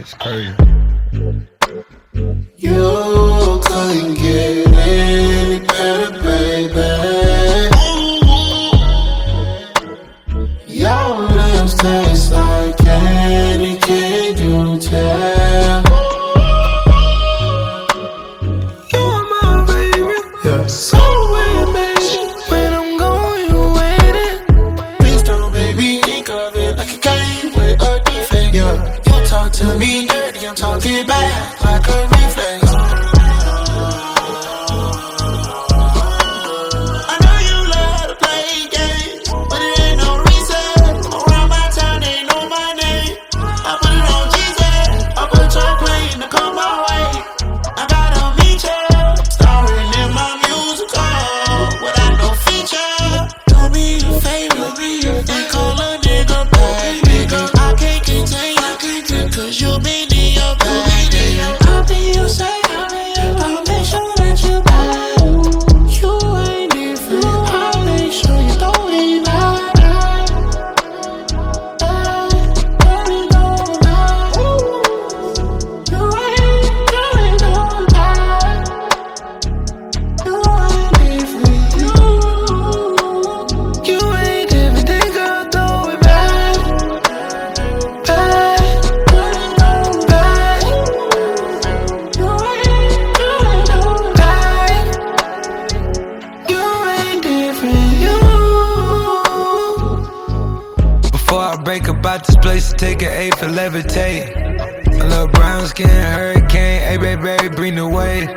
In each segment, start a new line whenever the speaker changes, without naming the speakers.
It's crazy.
You couldn't get any better, baby. Your lips taste like candy, can you tell? I'm talking back like a
break about this place, take an A for levitate. A little brown skin hurricane, A baby, bring the wave.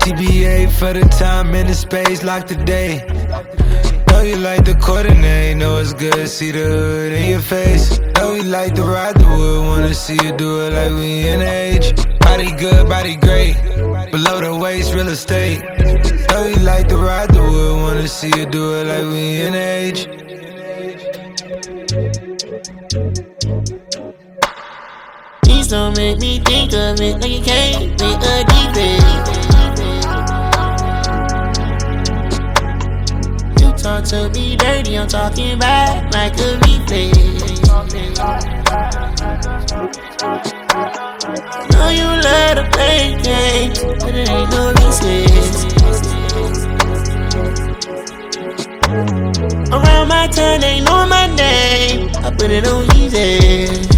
TBA for the time and the space, lock the day. Know you like the coordinate, know it's good, see the hood in your face. Know you like to ride the wood, wanna see you do it like we in age. Body good, body great, below the waist, real estate. Know you like to ride the wood, wanna see you do it like we in age.
Don't make me think of it like you came with a defect. You talk to me dirty, I'm talking back like a reflex. Know you love to play games, but it ain't no recess. Around my town, they know my name. I put it on easy.